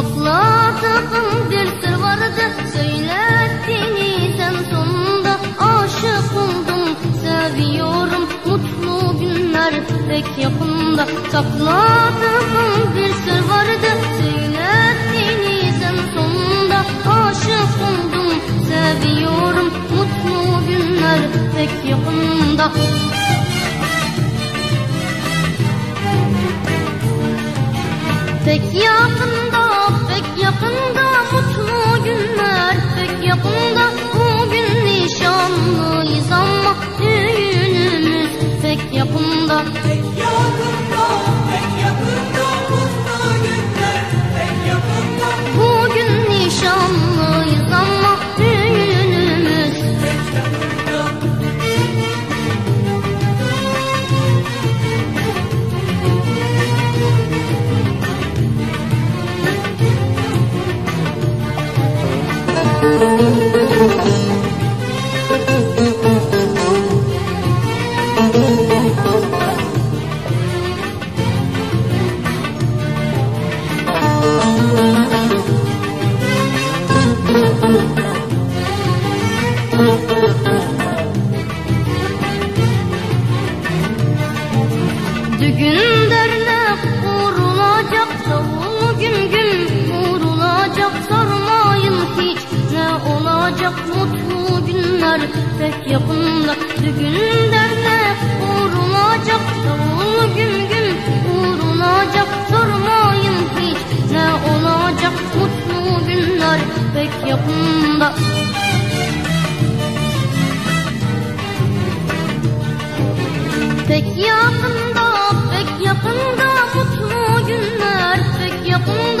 Sakladığın bir sır vardı. Söylettin sen sonunda Aşık oldum seviyorum Mutlu günler pek yakında. Sakladığın bir sır vardı. Söylettin sen sonunda Aşık oldum seviyorum Mutlu günler pek yakında. Pek yakında yakında bugün nişanlıyız ama düğünümüz pek yakında. Pek yakında, Düğün olacak mutlu günler pek yakında. Düğün dernek kurulacak davul güm güm vurulacak sormayın hiç ne olacak mutlu günler pek yakında. Pek yakında, pek yakında mutlu günler pek yakında